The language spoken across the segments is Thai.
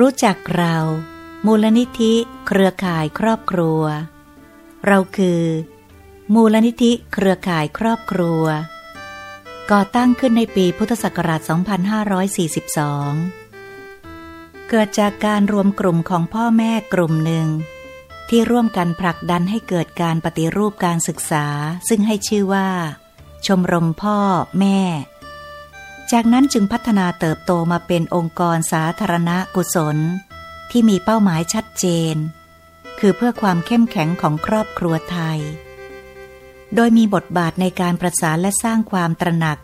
รู้จักเรา มูลนิธิเครือข่ายครอบครัว เราคือ มูลนิธิเครือข่ายครอบครัว ก่อตั้งขึ้นในปีพุทธศักราช 2542 เกิดจากการรวมกลุ่มของพ่อแม่กลุ่มหนึ่ง ที่ร่วมกันผลักดันให้เกิดการปฏิรูปการศึกษา ซึ่งให้ชื่อว่า ชมรมพ่อแม่ จากนั้นจึงพัฒนาเติบโตมาเป็นองค์กรสาธารณกุศล ที่มีเป้าหมายชัดเจน คือเพื่อความเข้มแข็งของครอบครัวไทย โดยมีบทบาทในการประสานและสร้างความตระหนัก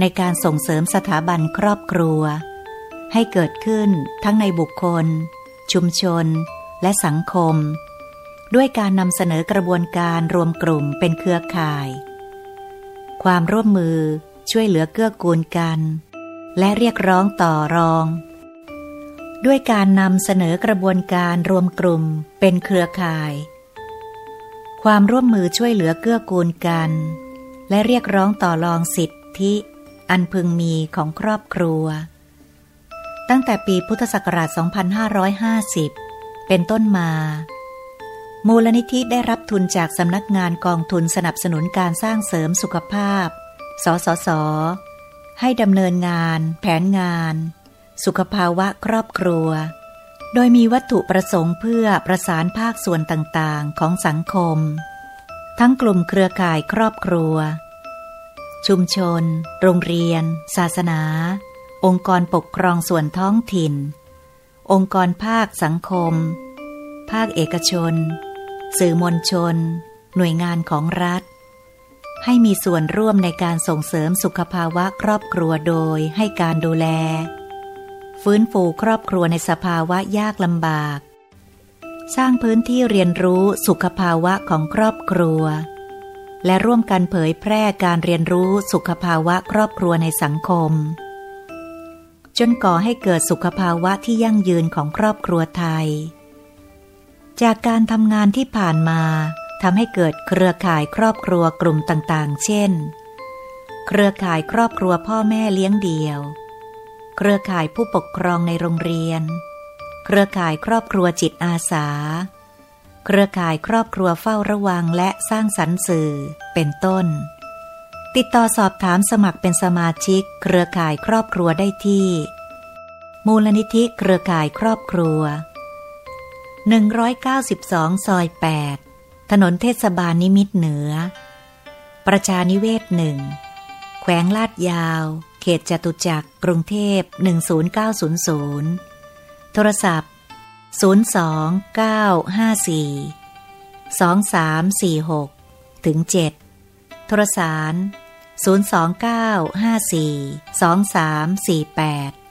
ในการส่งเสริมสถาบันครอบครัว ให้เกิดขึ้นทั้งในบุคคล ชุมชน และสังคม ด้วยการนำเสนอกระบวนการรวมกลุ่มเป็นเครือข่าย ความร่วมมือ ช่วยเหลือเกื้อกูลกัน และเรียกร้องต่อรอง ด้วยการนำเสนอกระบวนการรวมกลุ่มเป็นเครือข่าย ความร่วมมือช่วยเหลือเกื้อกูลกัน และเรียกร้องต่อรองสิทธิอันพึงมีของครอบครัว ตั้งแต่ปีพุทธศักราช 2550 เป็นต้นมา มูลนิธิได้รับทุนจากสำนักงานกองทุนสนับสนุนการสร้างเสริมสุขภาพ สสส ให้ดำเนินงาน แผนงาน สุขภาวะครอบครัว โดยมีวัตถุประสงค์เพื่อประสานภาคส่วนต่างๆ ของสังคม ทั้งกลุ่มเครือข่ายครอบครัว ชุมชน โรงเรียน ศาสนา องค์กรปกครองส่วนท้องถิ่น องค์กรภาคสังคม ภาคเอกชน สื่อมวลชน หน่วยงานของรัฐ ให้มีส่วนร่วมในการส่งเสริมสุขภาวะครอบครัวโดยให้การดูแล ฟื้นฟูครอบครัวในสภาวะยากลำบาก สร้างพื้นที่เรียนรู้สุขภาวะของครอบครัว และร่วมกันเผยแพร่การเรียนรู้สุขภาวะครอบครัวในสังคม จนก่อให้เกิดสุขภาวะที่ยั่งยืนของครอบครัวไทย จากการทำงานที่ผ่านมา ทำให้เกิดเครือข่ายครอบครัวกลุ่มต่างๆ เช่น เครือข่ายครอบครัวพ่อแม่เลี้ยงเดี่ยว เครือข่ายผู้ปกครองในโรงเรียน เครือข่ายครอบครัวจิตอาสา เครือข่ายครอบครัวเฝ้าระวังและสร้างสรรค์สื่อ เป็นต้น ติดต่อสอบถามสมัครเป็นสมาชิก เครือข่ายครอบครัวได้ที่ มูลนิธิเครือข่ายครอบครัว 192ซอย8 ถนนเทศบาลนิมิตเหนือ ประชานิเวศหนึ่ง แขวงลาดยาว เขตจตุจักร กรุงเทพ 10900 โทรศัพท์ 02954 2346 ถึง 7 โทรสาร 02954 2348